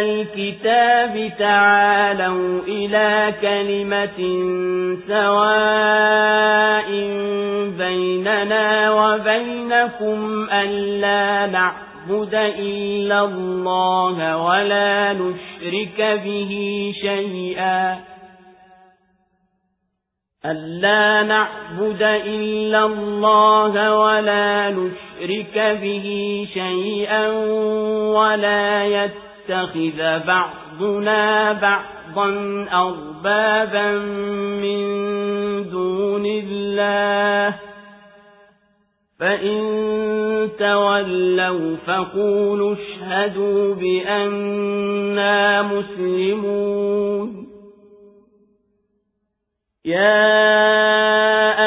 الكتاب تعالوا إلى كلمة سواء بيننا وبينكم ألا نعبد إلا الله ولا نشرك به شيئا ألا نعبد إلا الله ولا نشرك به شيئا ولا يتخذ بعضنا بعضا أربابا من دون الله. فإن تولوا فقولوا اشهدوا بأننا مسلمون. يا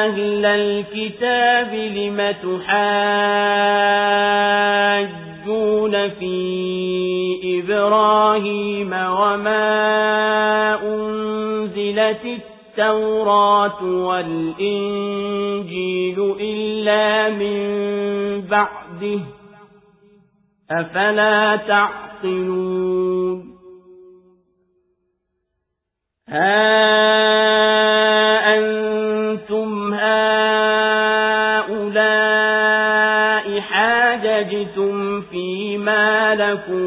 أهل الكتاب لم تحاجون في إبراهيم وما أنزلت التوراة والإنجيل إلا من بعده أفلا تعقلون ها أنتم هؤلاء حاججتم فيما لكم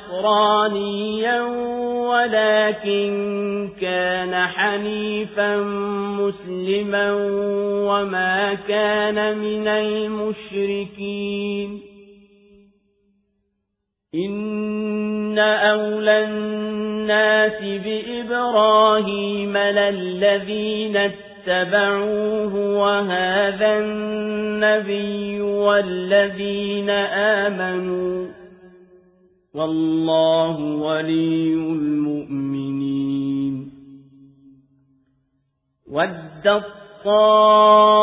نصرانيا ولكن كان حنيفا مسلما وما كان من المشركين. إن أولى الناس بإبراهيم للذين اتبعوه وهذا النبي والذين آمنوا. والله ولي المؤمنين. ودت طائفة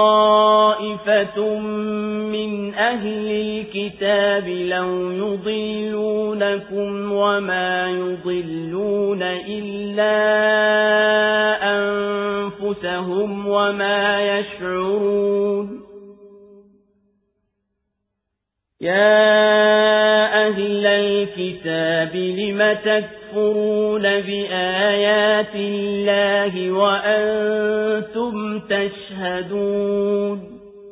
من أهل الكتاب لو يضلونكم وما يضلون إلا أنفسهم وما يشعرون. يا الكتاب لم تكفرون بآيات الله وأنتم تشهدون